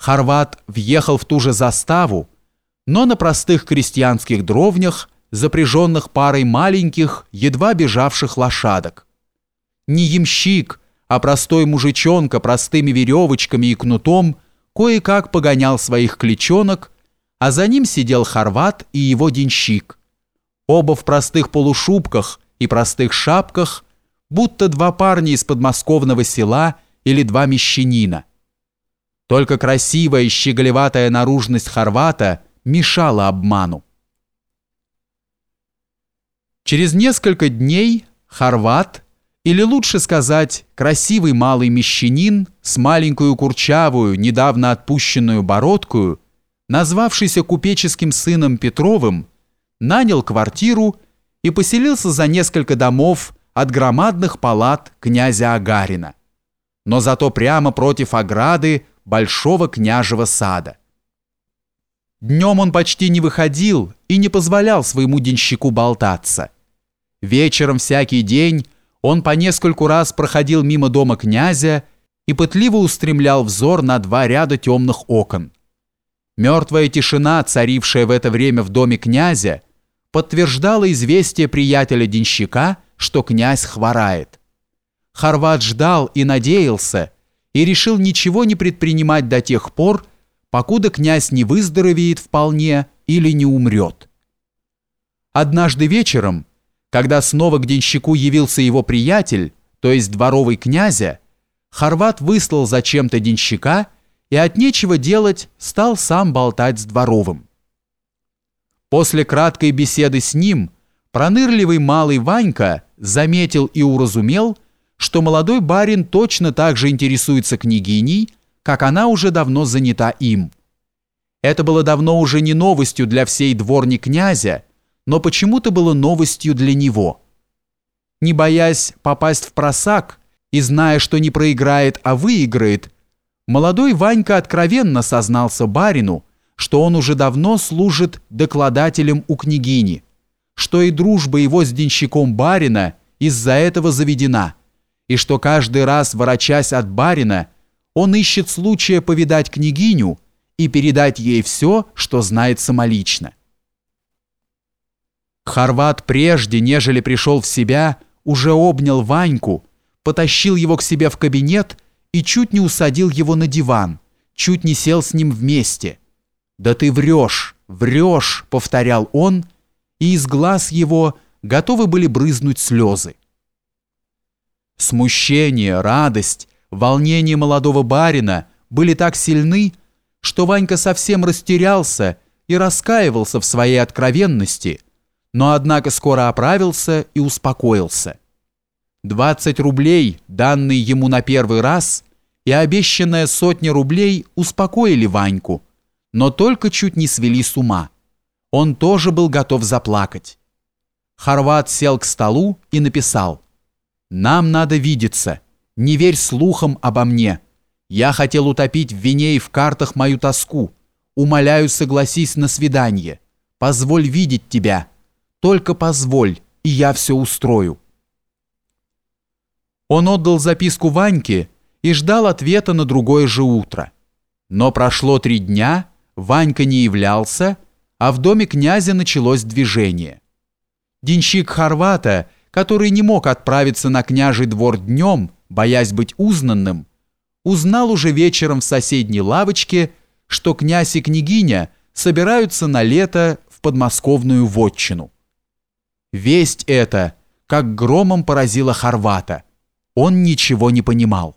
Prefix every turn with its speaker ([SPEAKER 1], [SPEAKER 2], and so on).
[SPEAKER 1] Хорват въехал в ту же заставу, но на простых крестьянских дровнях, запряженных парой маленьких, едва бежавших лошадок. Не ямщик, а простой мужичонка простыми веревочками и кнутом кое-как погонял своих кличонок, а за ним сидел хорват и его денщик. Оба в простых полушубках и простых шапках, будто два парня из подмосковного села или два мещанина. Только красивая щеголеватая наружность хорвата мешала обману. Через несколько дней хорват, или лучше сказать, красивый малый мещанин с маленькую курчавую, недавно отпущенную бородкую, назвавшийся купеческим сыном Петровым, нанял квартиру и поселился за несколько домов от громадных палат князя Агарина, но зато прямо против ограды большого княжего сада. Днем он почти не выходил и не позволял своему денщику болтаться. Вечером всякий день он по нескольку раз проходил мимо дома князя и пытливо устремлял взор на два ряда темных окон. Мертвая тишина, царившая в это время в доме князя, подтверждала известие приятеля денщика, что князь хворает. Хорват ждал и надеялся, и решил ничего не предпринимать до тех пор, покуда князь не выздоровеет вполне или не умрет. Однажды вечером, когда снова к денщику явился его приятель, то есть дворовый князя, Хорват выслал зачем-то денщика и от нечего делать стал сам болтать с дворовым. После краткой беседы с ним пронырливый малый Ванька заметил и уразумел, что молодой барин точно так же интересуется княгиней, как она уже давно занята им. Это было давно уже не новостью для всей дворни князя, но почему-то было новостью для него. Не боясь попасть в просак и зная, что не проиграет, а выиграет, молодой Ванька откровенно сознался барину, что он уже давно служит докладателем у княгини, что и дружба его с денщиком барина из-за этого заведена – и что каждый раз, ворочась от барина, он ищет случая повидать княгиню и передать ей все, что знает самолично. Хорват прежде, нежели пришел в себя, уже обнял Ваньку, потащил его к себе в кабинет и чуть не усадил его на диван, чуть не сел с ним вместе. «Да ты врешь, врешь», — повторял он, и из глаз его готовы были брызнуть слезы. Смущение, радость, волнение молодого барина были так сильны, что Ванька совсем растерялся и раскаивался в своей откровенности, но однако скоро оправился и успокоился. 20 рублей, данные ему на первый раз, и обещанная сотня рублей успокоили Ваньку, но только чуть не свели с ума. Он тоже был готов заплакать. Хорват сел к столу и написал – нам надо видеться. Не верь слухам обо мне. Я хотел утопить в вине и в картах мою тоску. Умоляю, согласись на свидание. Позволь видеть тебя. Только позволь, и я все устрою. Он отдал записку Ваньке и ждал ответа на другое же утро. Но прошло три дня, Ванька не являлся, а в доме князя началось движение. Денщик Хорвата – который не мог отправиться на княжий двор днем, боясь быть узнанным, узнал уже вечером в соседней лавочке, что князь и княгиня собираются на лето в подмосковную вотчину. Весть эта, как громом поразила Хорвата. Он ничего не понимал.